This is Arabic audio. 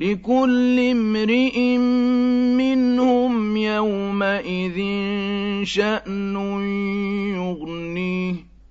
لكل امرئ منهم يومئذ شأن